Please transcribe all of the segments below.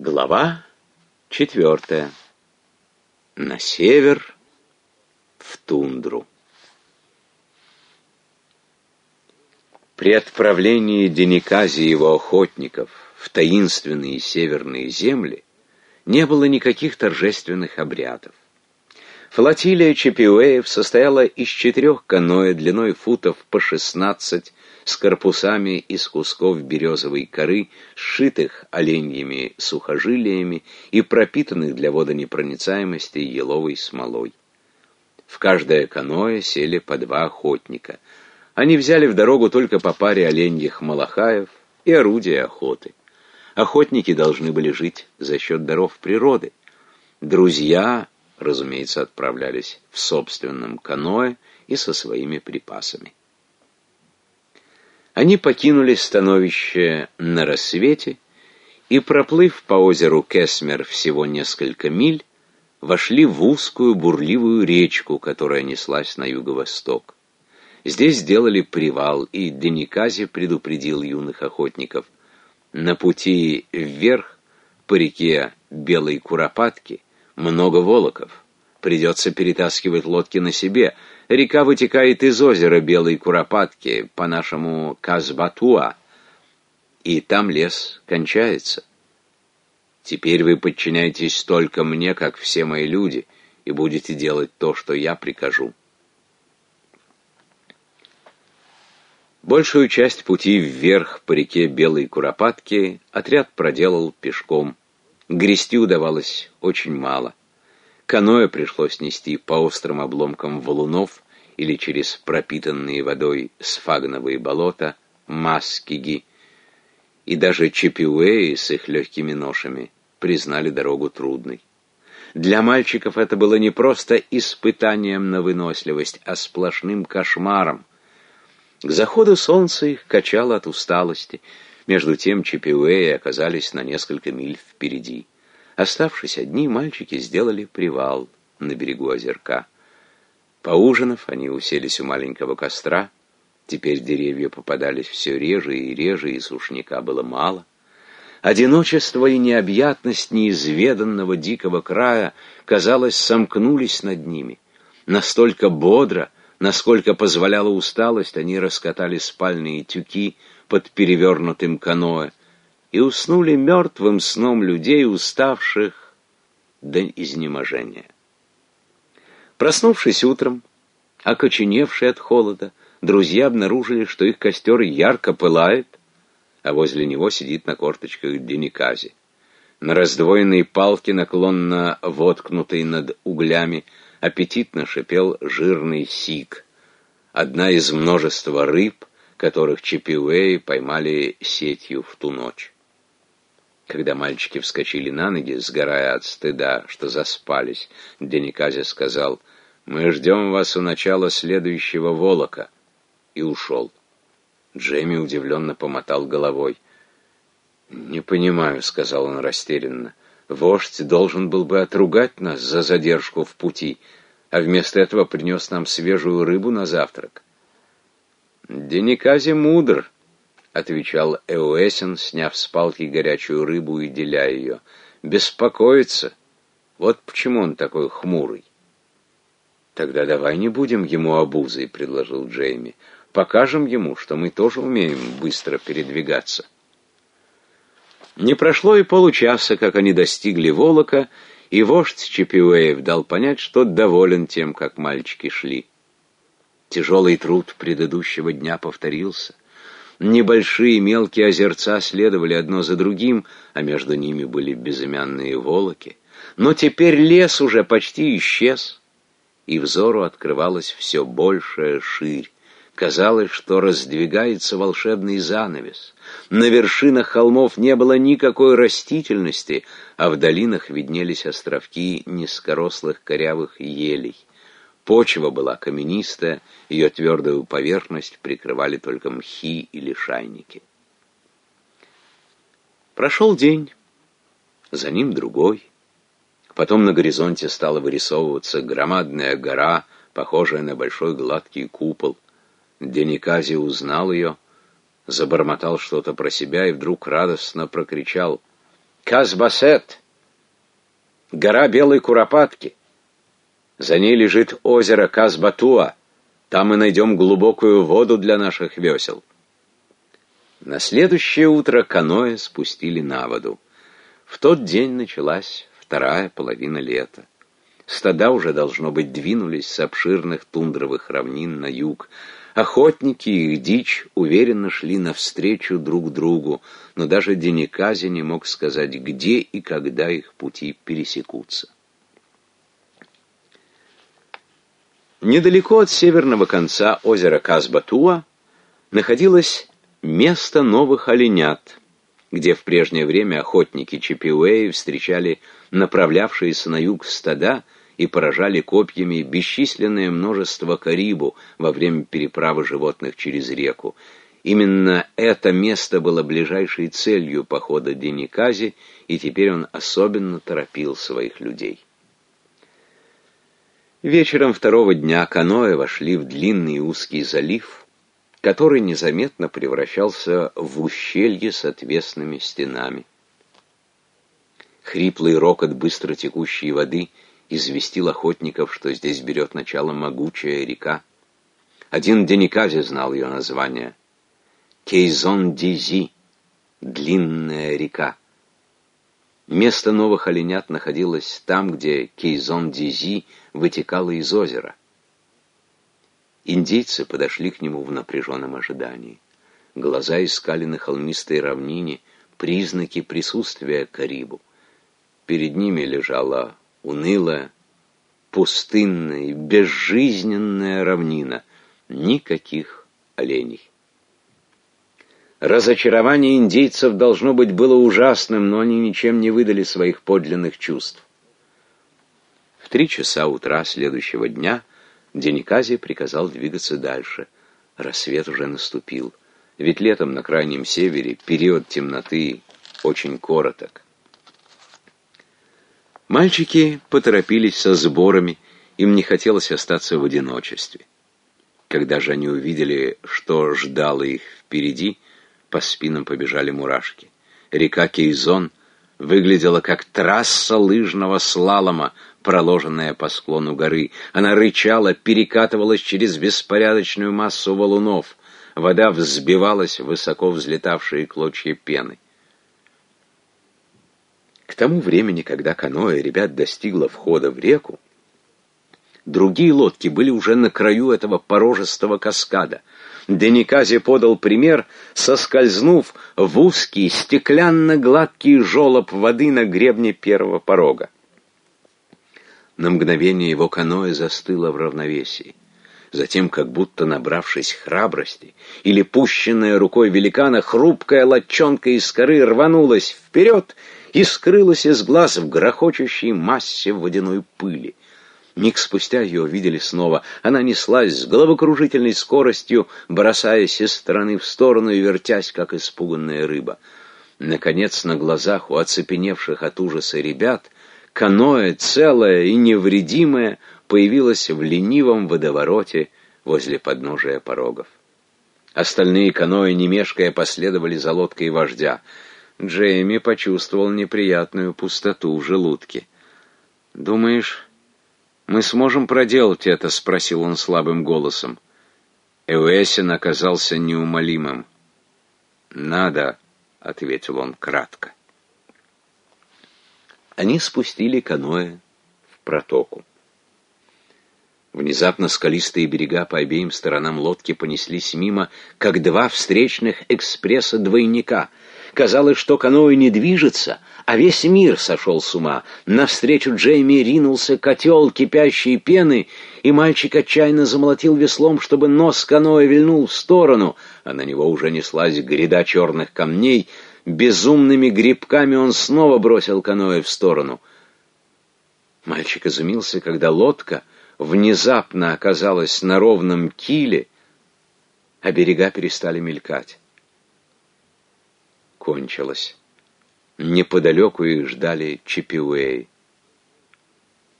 Глава четвертая. На север, в тундру. При отправлении Деникази и его охотников в таинственные северные земли не было никаких торжественных обрядов. Флотилия Чепиуэев состояла из четырех каноэ длиной футов по шестнадцать с корпусами из кусков березовой коры, сшитых оленьими сухожилиями и пропитанных для водонепроницаемости еловой смолой. В каждое каноэ сели по два охотника. Они взяли в дорогу только по паре оленьих малахаев и орудия охоты. Охотники должны были жить за счет даров природы. Друзья, разумеется, отправлялись в собственном каноэ и со своими припасами. Они покинули становище на рассвете и, проплыв по озеру Кесмер всего несколько миль, вошли в узкую бурливую речку, которая неслась на юго-восток. Здесь сделали привал, и Деникази предупредил юных охотников. На пути вверх по реке Белой Куропатки много волоков. Придется перетаскивать лодки на себе — Река вытекает из озера Белой Куропатки, по-нашему Казбатуа, и там лес кончается. Теперь вы подчиняетесь только мне, как все мои люди, и будете делать то, что я прикажу. Большую часть пути вверх по реке Белой Куропатки отряд проделал пешком. Грести удавалось очень мало. Каноэ пришлось нести по острым обломкам валунов или через пропитанные водой сфагновые болота, маскиги, и даже чепиуэи с их легкими ношами признали дорогу трудной. Для мальчиков это было не просто испытанием на выносливость, а сплошным кошмаром. К заходу солнца их качало от усталости. Между тем чепиуэи оказались на несколько миль впереди. Оставшись одни, мальчики сделали привал на берегу озерка. Поужинав, они уселись у маленького костра. Теперь деревья попадались все реже и реже, и сушняка было мало. Одиночество и необъятность неизведанного дикого края, казалось, сомкнулись над ними. Настолько бодро, насколько позволяла усталость, они раскатали спальные тюки под перевернутым каноэ, и уснули мертвым сном людей, уставших до изнеможения. Проснувшись утром, окоченевшие от холода, друзья обнаружили, что их костер ярко пылает, а возле него сидит на корточках Деникази. На раздвоенной палке, наклонно воткнутой над углями, аппетитно шипел жирный сик, одна из множества рыб, которых Чипиуэи поймали сетью в ту ночь. Когда мальчики вскочили на ноги, сгорая от стыда, что заспались, Дениказя сказал, «Мы ждем вас у начала следующего волока», и ушел. Джейми удивленно помотал головой. «Не понимаю», — сказал он растерянно. «Вождь должен был бы отругать нас за задержку в пути, а вместо этого принес нам свежую рыбу на завтрак». «Деникази мудр», — отвечал Эуэсин, сняв с палки горячую рыбу и деля ее. «Беспокоится. Вот почему он такой хмурый». «Тогда давай не будем ему обузой», — предложил Джейми. «Покажем ему, что мы тоже умеем быстро передвигаться». Не прошло и получаса, как они достигли Волока, и вождь Чепиуэев дал понять, что доволен тем, как мальчики шли. Тяжелый труд предыдущего дня повторился — Небольшие мелкие озерца следовали одно за другим, а между ними были безымянные волоки. Но теперь лес уже почти исчез, и взору открывалась все большая ширь. Казалось, что раздвигается волшебный занавес. На вершинах холмов не было никакой растительности, а в долинах виднелись островки низкорослых корявых елей. Почва была каменистая, ее твердую поверхность прикрывали только мхи или шайники. Прошел день, за ним другой. Потом на горизонте стала вырисовываться громадная гора, похожая на большой гладкий купол. Деникази узнал ее, забормотал что-то про себя и вдруг радостно прокричал Казбасет, гора Белой Куропатки. За ней лежит озеро Казбатуа. Там мы найдем глубокую воду для наших весел. На следующее утро каноэ спустили на воду. В тот день началась вторая половина лета. Стада уже, должно быть, двинулись с обширных тундровых равнин на юг. Охотники и их дичь уверенно шли навстречу друг другу, но даже Деникази не мог сказать, где и когда их пути пересекутся. Недалеко от северного конца озера Казбатуа находилось место новых оленят, где в прежнее время охотники Чипиуэи встречали направлявшиеся на юг стада и поражали копьями бесчисленное множество карибу во время переправы животных через реку. Именно это место было ближайшей целью похода Деникази, и теперь он особенно торопил своих людей. Вечером второго дня каноэ вошли в длинный узкий залив, который незаметно превращался в ущелье с отвесными стенами. Хриплый рокот быстро текущей воды известил охотников, что здесь берет начало могучая река. Один Деникази знал ее название. Кейзон-Дизи, длинная река. Место новых оленят находилось там, где Кейзон-Дизи вытекала из озера. Индейцы подошли к нему в напряженном ожидании. Глаза искали на холмистой равнине признаки присутствия Карибу. Перед ними лежала унылая, пустынная, безжизненная равнина. Никаких оленей. Разочарование индейцев должно быть было ужасным, но они ничем не выдали своих подлинных чувств. В три часа утра следующего дня Деникази приказал двигаться дальше. Рассвет уже наступил, ведь летом на крайнем севере период темноты очень короток. Мальчики поторопились со сборами, им не хотелось остаться в одиночестве. Когда же они увидели, что ждало их впереди, по спинам побежали мурашки. Река Кейзон выглядела как трасса лыжного слалома, проложенная по склону горы. Она рычала, перекатывалась через беспорядочную массу валунов. Вода взбивалась в высоко взлетавшие клочья пены. К тому времени, когда каноэ ребят достигло входа в реку, другие лодки были уже на краю этого порожистого каскада. Деникази подал пример, соскользнув в узкий стеклянно-гладкий желоб воды на гребне первого порога. На мгновение его каноэ застыло в равновесии. Затем, как будто набравшись храбрости, или пущенная рукой великана, хрупкая лодчонка из коры рванулась вперед и скрылась из глаз в грохочущей массе водяной пыли. Миг спустя ее увидели снова. Она неслась с головокружительной скоростью, бросаясь из стороны в сторону и вертясь, как испуганная рыба. Наконец, на глазах у оцепеневших от ужаса ребят, каноэ, целое и невредимое, появилось в ленивом водовороте возле подножия порогов. Остальные каноэ, не мешкая, последовали за лодкой вождя — Джейми почувствовал неприятную пустоту в желудке. «Думаешь, мы сможем проделать это?» — спросил он слабым голосом. Эуэсин оказался неумолимым. «Надо», — ответил он кратко. Они спустили каноэ в протоку. Внезапно скалистые берега по обеим сторонам лодки понеслись мимо, как два встречных экспресса-двойника — Казалось, что каноэ не движется, а весь мир сошел с ума. Навстречу Джейми ринулся котел кипящей пены, и мальчик отчаянно замолотил веслом, чтобы нос каноэ вильнул в сторону, а на него уже неслась гряда черных камней. Безумными грибками он снова бросил каноэ в сторону. Мальчик изумился, когда лодка внезапно оказалась на ровном киле, а берега перестали мелькать кончилось. Неподалеку их ждали Чипиуэй.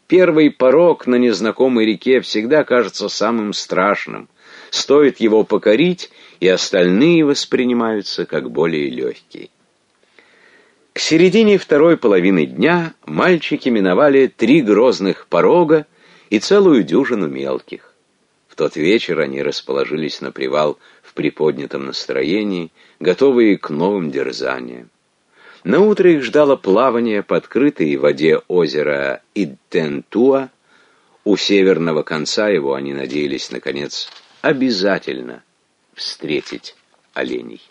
Первый порог на незнакомой реке всегда кажется самым страшным. Стоит его покорить, и остальные воспринимаются как более легкие. К середине второй половины дня мальчики миновали три грозных порога и целую дюжину мелких. В тот вечер они расположились на привал приподнятом настроении, готовые к новым дерзаниям. На утро их ждало плавание по открытой воде озера Идтентуа. У северного конца его они надеялись, наконец, обязательно встретить оленей.